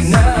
say no